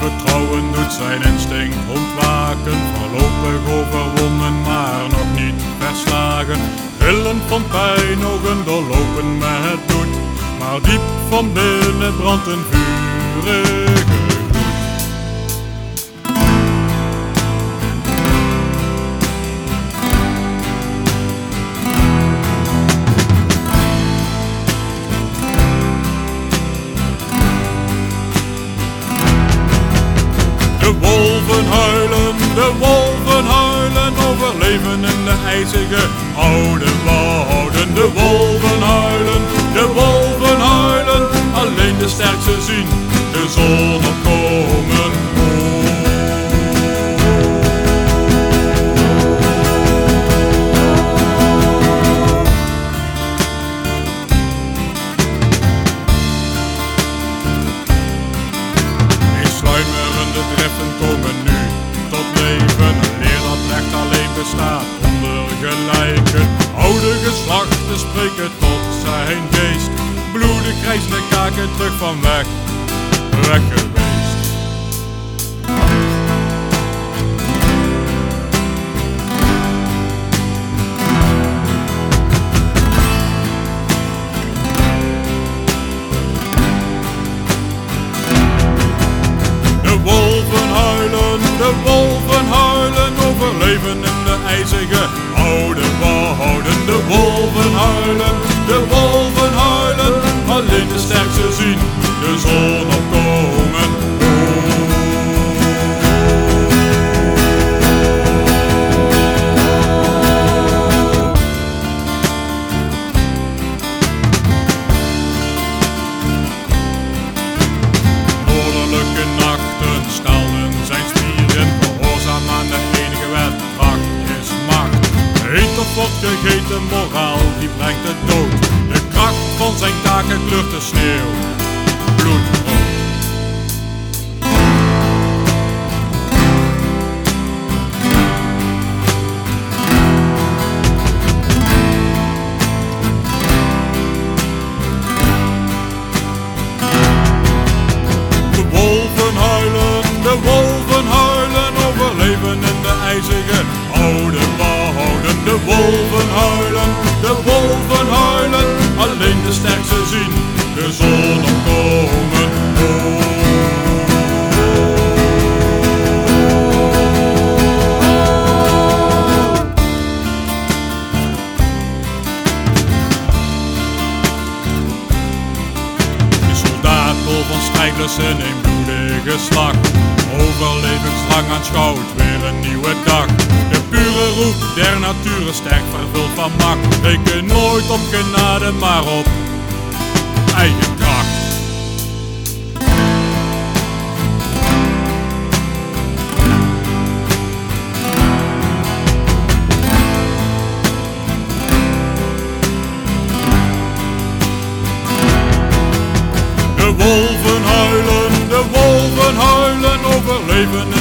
Vertrouwen doet zijn instinct ontwaken. Voorlopig overwonnen, maar nog niet verslagen. Rillen van pijn, ogen doorlopen met bloed. Maar diep van binnen brandt een vurige de wolven huilen, overleven in de ijzige oude spreken tot zijn geest. Bloedig de kaken terug van weg, weg geweest. De wolven huilen, de wolven huilen, overleven in de ijzige oude wouden. De wolven huilen, Of wordt gegeten, moraal die brengt de dood. De kracht van zijn kaken kleurt de sneeuw, bloedrood. Van strijdlussen in bloedige slag. Overlevingslang aanschouwt weer een nieuwe dag. De pure roep der natuur sterk vervuld van macht. Reken nooit op genade, maar op eigen wolven huilen, de wolven huilen, overleven